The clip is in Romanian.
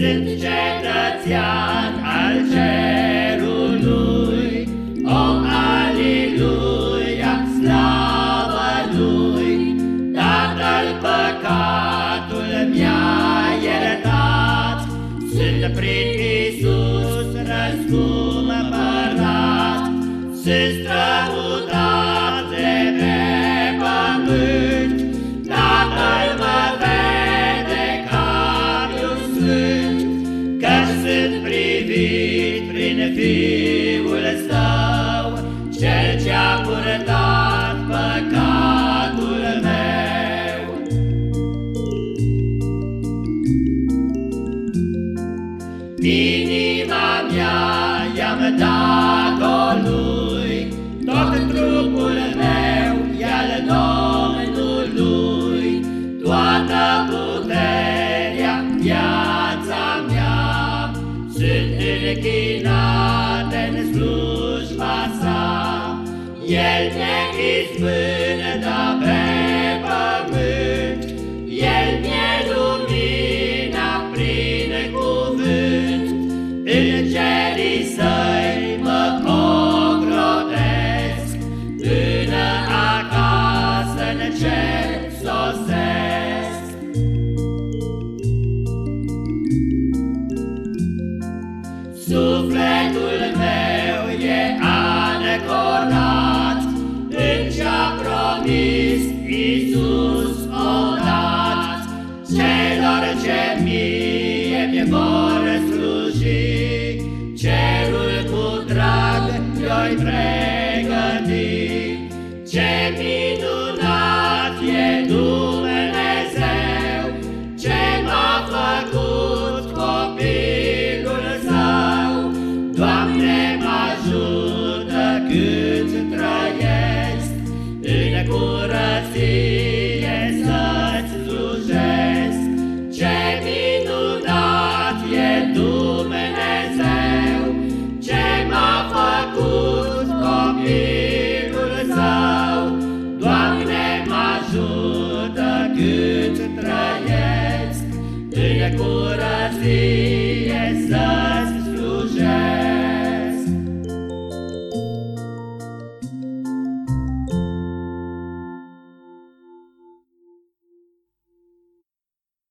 Sunt cetățean al cerului, O, aleluia, slavă Lui, Tatăl păcatul mi-a iertat, Sunt prin Iisus răscumpărat, Sunt strămutat privit prin Fiul Său, Cel ce-a purtat păcatul meu. Inima mea i-am dat-o lui, Tot trupul meu e al Domnului, Toată puterea, viața mea, Sunt închinate în slujba sa. El ne izbândă pe pardonat, în ce-a promis Iisus odat celor ce mie mi vor sluji, cerul cu drag i-oi pregăti, ce mie ecoras e